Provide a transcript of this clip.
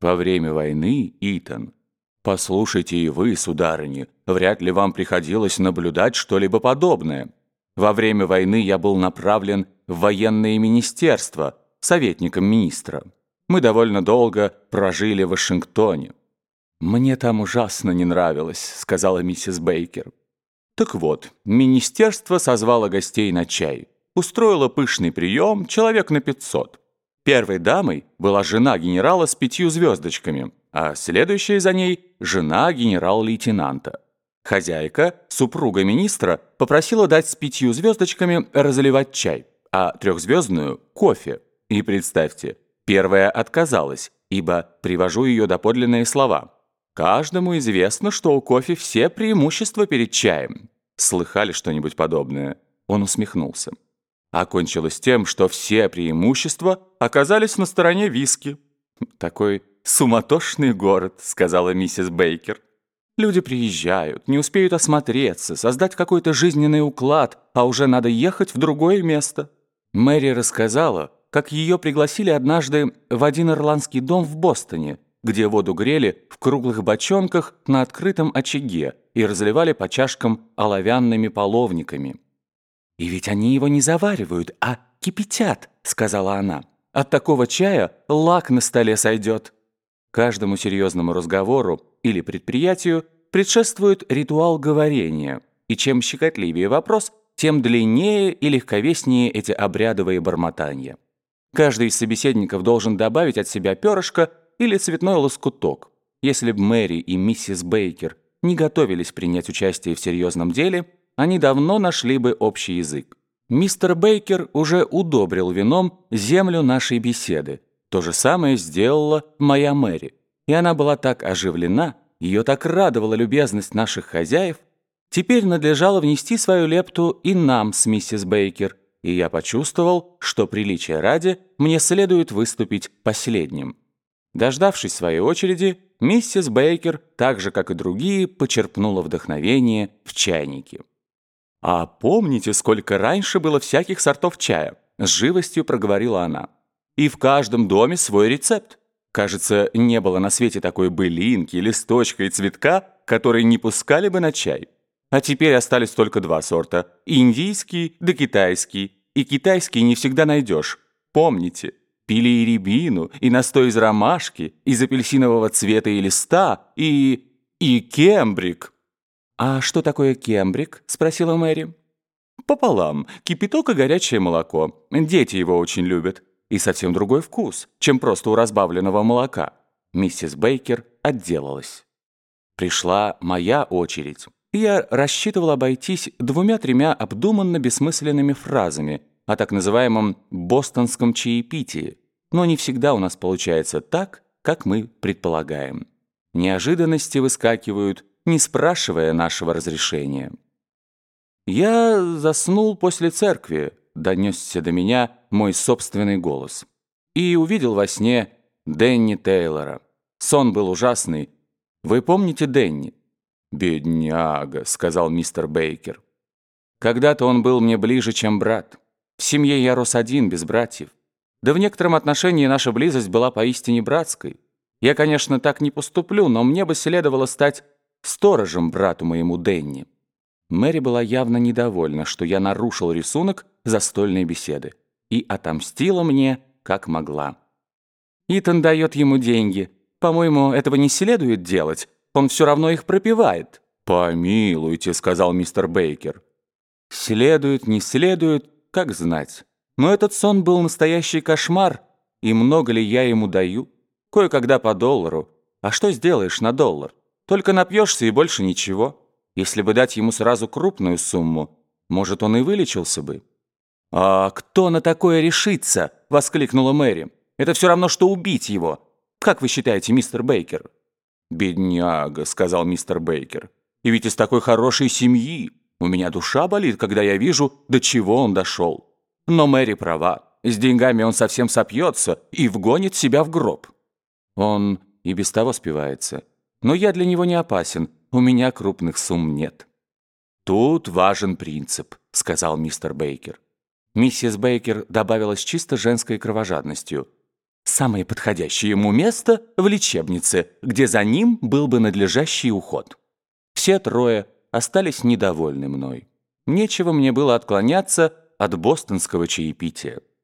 Во время войны, Итан, послушайте и вы, сударыни, вряд ли вам приходилось наблюдать что-либо подобное. Во время войны я был направлен в военное министерство советником министра. Мы довольно долго прожили в Вашингтоне. «Мне там ужасно не нравилось», — сказала миссис Бейкер. Так вот, министерство созвало гостей на чай. Устроило пышный прием, человек на 500. Первой дамой была жена генерала с пятью звездочками, а следующая за ней – жена генерал-лейтенанта. Хозяйка, супруга министра, попросила дать с пятью звездочками разливать чай, а трехзвездную – кофе. И представьте, первая отказалась, ибо привожу ее доподлинные слова – Каждому известно, что у кофе все преимущества перед чаем. Слыхали что-нибудь подобное? Он усмехнулся. Окончилось тем, что все преимущества оказались на стороне виски. «Такой суматошный город», — сказала миссис Бейкер. «Люди приезжают, не успеют осмотреться, создать какой-то жизненный уклад, а уже надо ехать в другое место». Мэри рассказала, как ее пригласили однажды в один ирландский дом в Бостоне, где воду грели в круглых бочонках на открытом очаге и разливали по чашкам оловянными половниками. «И ведь они его не заваривают, а кипятят», — сказала она. «От такого чая лак на столе сойдет». Каждому серьезному разговору или предприятию предшествует ритуал говорения, и чем щекотливее вопрос, тем длиннее и легковеснее эти обрядовые бормотания. Каждый из собеседников должен добавить от себя перышко или цветной лоскуток. Если бы Мэри и миссис Бейкер не готовились принять участие в серьезном деле, они давно нашли бы общий язык. Мистер Бейкер уже удобрил вином землю нашей беседы. То же самое сделала моя Мэри. И она была так оживлена, ее так радовала любезность наших хозяев, теперь надлежало внести свою лепту и нам с миссис Бейкер, и я почувствовал, что приличия ради мне следует выступить последним. Дождавшись своей очереди, миссис Бейкер, так же, как и другие, почерпнула вдохновение в чайнике. «А помните, сколько раньше было всяких сортов чая?» С живостью проговорила она. «И в каждом доме свой рецепт. Кажется, не было на свете такой былинки, листочка и цветка, которые не пускали бы на чай. А теперь остались только два сорта – индийский да китайский. И китайский не всегда найдешь. Помните, Пили и рябину, и настой из ромашки, из апельсинового цвета и листа, и... и кембрик». «А что такое кембрик?» – спросила Мэри. «Пополам. Кипяток и горячее молоко. Дети его очень любят. И совсем другой вкус, чем просто у разбавленного молока». Миссис Бейкер отделалась. Пришла моя очередь. Я рассчитывал обойтись двумя-тремя обдуманно бессмысленными фразами о так называемом «бостонском чаепитии», но не всегда у нас получается так, как мы предполагаем. Неожиданности выскакивают, не спрашивая нашего разрешения. «Я заснул после церкви», — донесся до меня мой собственный голос. И увидел во сне Дэнни Тейлора. Сон был ужасный. Вы помните Дэнни? «Бедняга», — сказал мистер Бейкер. «Когда-то он был мне ближе, чем брат. В семье я рос один, без братьев. Да в некотором отношении наша близость была поистине братской. Я, конечно, так не поступлю, но мне бы следовало стать сторожем брату моему Денни. Мэри была явно недовольна, что я нарушил рисунок застольной беседы и отомстила мне, как могла. Итан дает ему деньги. По-моему, этого не следует делать. Он все равно их пропивает. «Помилуйте», — сказал мистер Бейкер. «Следует, не следует, как знать». Но этот сон был настоящий кошмар, и много ли я ему даю? Кое-когда по доллару. А что сделаешь на доллар? Только напьешься и больше ничего. Если бы дать ему сразу крупную сумму, может, он и вылечился бы. «А кто на такое решится?» — воскликнула Мэри. «Это все равно, что убить его. Как вы считаете, мистер Бейкер?» «Бедняга», — сказал мистер Бейкер. «И ведь из такой хорошей семьи. У меня душа болит, когда я вижу, до чего он дошел». Но Мэри права. С деньгами он совсем сопьется и вгонит себя в гроб. Он и без того спивается. Но я для него не опасен, у меня крупных сумм нет. «Тут важен принцип», — сказал мистер Бейкер. Миссис Бейкер добавила с чисто женской кровожадностью. Самое подходящее ему место в лечебнице, где за ним был бы надлежащий уход. Все трое остались недовольны мной. Нечего мне было отклоняться от бостонского чаепития.